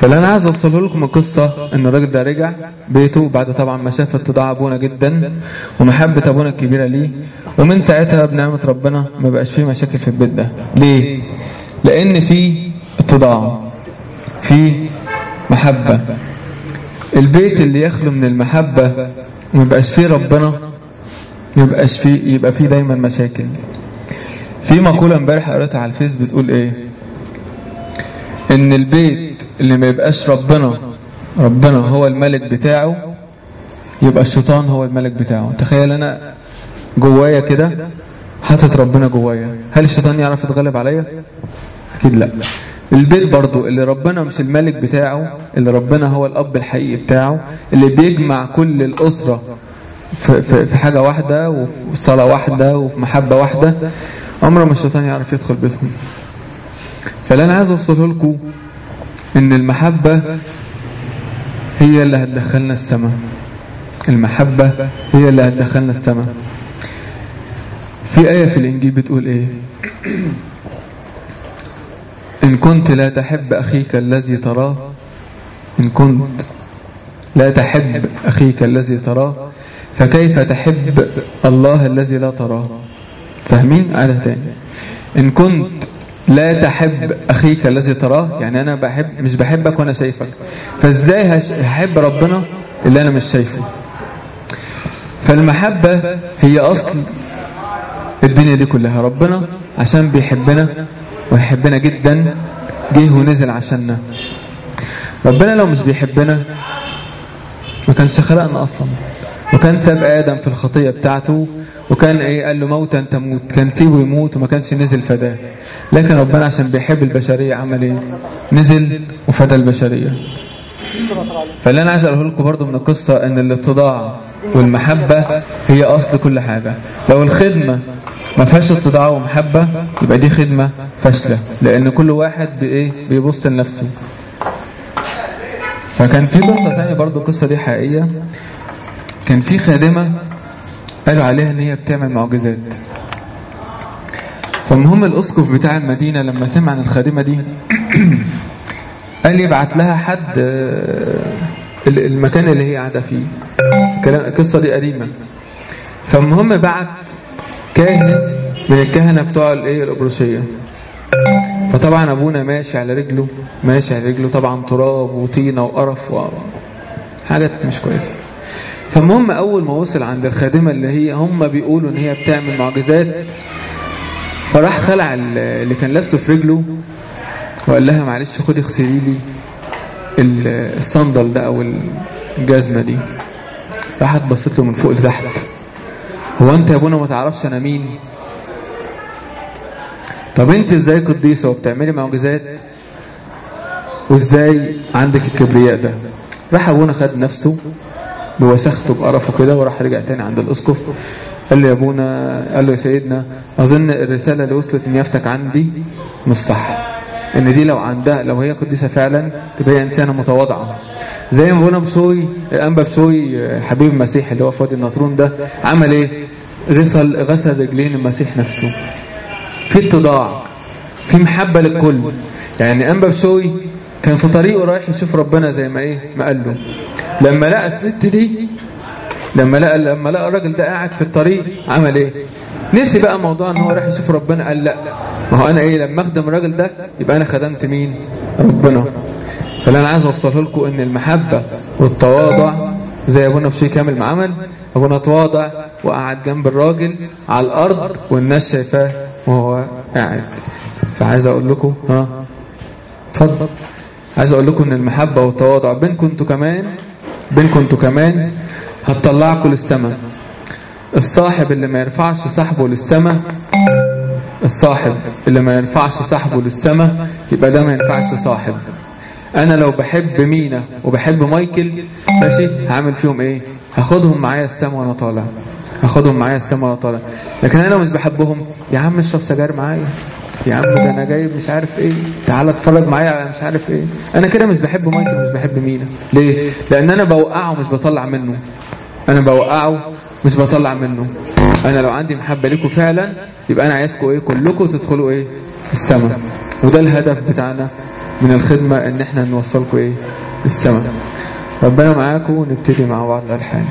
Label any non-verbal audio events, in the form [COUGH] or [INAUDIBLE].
فاللي أنا عايز أوصله لكم القصة إن الراجل ده رجع بيته بعد طبعا ما شاف اتضاع أبونا جدا ومحبة أبونا الكبيرة ليه. ومن ساعتها بنعمة ربنا ما بقاش فيه مشاكل في البيت ده. ليه؟ لأن في اتضاع في محبة. البيت اللي يخلو من المحبة وما يبقاش فيه ربنا ما يبقاش فيه يبقى فيه دايما مشاكل. في مقولة امبارح قريتها على الفيس بتقول إيه؟ إن البيت اللي ما يبقاش ربنا ربنا هو الملك بتاعه يبقى الشيطان هو الملك بتاعه. تخيل أنا جوايا كده حاطط ربنا جوايا. هل الشيطان يعرف يتغلب عليا؟ أكيد لا. البيت برضو اللي ربنا مش الملك بتاعه اللي ربنا هو الأب الحقيقي بتاعه اللي بيجمع كل الأسرة في, حاجة واحدة وفي صلاة واحدة وفي محبة واحدة عمره ما الشيطان يعرف يدخل بيتهم. فاللي أنا عايز أوصله لكم إن المحبة هي اللي هتدخلنا السماء. المحبة هي اللي هتدخلنا السماء. في آية في الإنجيل بتقول إيه؟ إن كنت لا تحب أخيك الذي تراه إن كنت لا تحب أخيك الذي تراه فكيف تحب الله الذي لا تراه؟ فاهمين؟ عادة تاني إن كنت لا تحب أخيك الذي تراه يعني أنا بحب مش بحبك وأنا شايفك. فإزاي هحب ربنا اللي أنا مش شايفه؟ فالمحبة هي أصل الدنيا دي كلها. ربنا عشان بيحبنا ويحبنا جدا جه ونزل عشاننا. ربنا لو مش بيحبنا ما كانش خلقنا أصلا. وكان ساب آدم في الخطية بتاعته وكان إيه قال له موتا تموت كان سيبه يموت وما كانش نزل فداة. لكن ربنا عشان بيحب البشرية عمل إيه؟ نزل وفدى البشرية. فاللي أنا عايز أقوله لكم برضه من القصة إن الاتضاع والمحبة هي أصل كل حاجة. لو الخدمة ما فيهاش اتضاع ومحبة يبقى دي خدمة فاشلة. لأن كل واحد بإيه؟ بيبص لنفسه. فكان في قصة ثانية برضه القصة دي حقيقية. كان في خادمة قالوا عليها إن هي بتعمل معجزات. فالمهم الأسقف بتاع المدينة لما سمع عن الخادمة دي [CLEARS THROAT] قال يبعت لها حد المكان اللي هي قاعدة فيه. القصة دي قديمة. فالمهم بعت كاهن من الكهنة بتوع الايه القبرصية فطبعا أبونا ماشي على رجله ماشي على رجله طبعا تراب وطينة وقرف وحاجات مش كويسة. فالمهم أول ما وصل عند الخادمة اللي هي هم بيقولوا إن هي بتعمل معجزات فراح خلع اللي كان لابسه في رجله وقال لها معلش خدي اغسلي لي الصندل ده أو الجزمة دي. راحت بصت له من فوق لتحت. هو أنت يا أبونا ما تعرفش أنا مين؟ طب أنت إزاي قديسة وبتعملي معجزات؟ وإزاي عندك الكبرياء ده؟ راح أبونا خد نفسه بوسخته بقرفه كده وراح رجع تاني عند الأسقف. قال له يا أبونا قال له يا سيدنا أظن الرسالة اللي وصلت إن يفتك عندي مش صح. إن دي لو عندها لو هي قديسة فعلا تبقى إنسانة متواضعة. زي ما أبونا بشوي الانبا بشوي حبيب المسيح اللي هو في وادي النطرون ده عمل إيه؟ غسل غسل رجلين المسيح نفسه. في اتضاع في محبة للكل. يعني انبا بشوي كان في طريقه رايح يشوف ربنا زي ما إيه؟ ما قال له. لما لقى الست دي لما لقى لما لقى الراجل ده قاعد في الطريق عمل إيه؟ نسي بقى موضوع إن هو راح يشوف ربنا قال لا. ما هو أنا إيه لما أخدم الراجل ده يبقى أنا خدمت مين؟ ربنا. فاللي أنا عايز أوصله لكم إن المحبة والتواضع زي أبونا بشي كامل ما عمل أبونا تواضع وقعد جنب الراجل على الأرض والناس شايفاه وهو قاعد. فعايز أقول لكم ها؟ اتفضل. عايز أقول لكم إن المحبة والتواضع بينكم أنتوا كمان بينكم أنتوا كمان هتطلعكم للسماء الصاحب اللي ما يرفعش صاحبه للسماء الصاحب اللي ما ينفعش صاحبه للسماء يبقى ده ما ينفعش صاحب. أنا لو بحب مينا وبحب مايكل ماشي هعمل فيهم إيه؟ هاخدهم معايا السما وأنا طالع. هاخدهم معايا السما وأنا طالع. لكن أنا مش بحبهم. يا عم اشرب سجاير معايا. يا عم ده أنا جايب مش عارف إيه. تعالى اتفرج معايا على مش عارف إيه. أنا كده مش بحب مايكل مش بحب مينا. ليه؟ لأن أنا بوقعه مش بطلع منه. أنا بوقعه مش بطلع منه. أنا لو عندي محبة لكم فعلا يبقى أنا عايزكم إيه؟ كلكم تدخلوا إيه؟ السماء وده الهدف بتاعنا من الخدمة إن إحنا نوصلكم إيه؟ السماء ربنا معاكم ونبتدي مع بعض الألحان.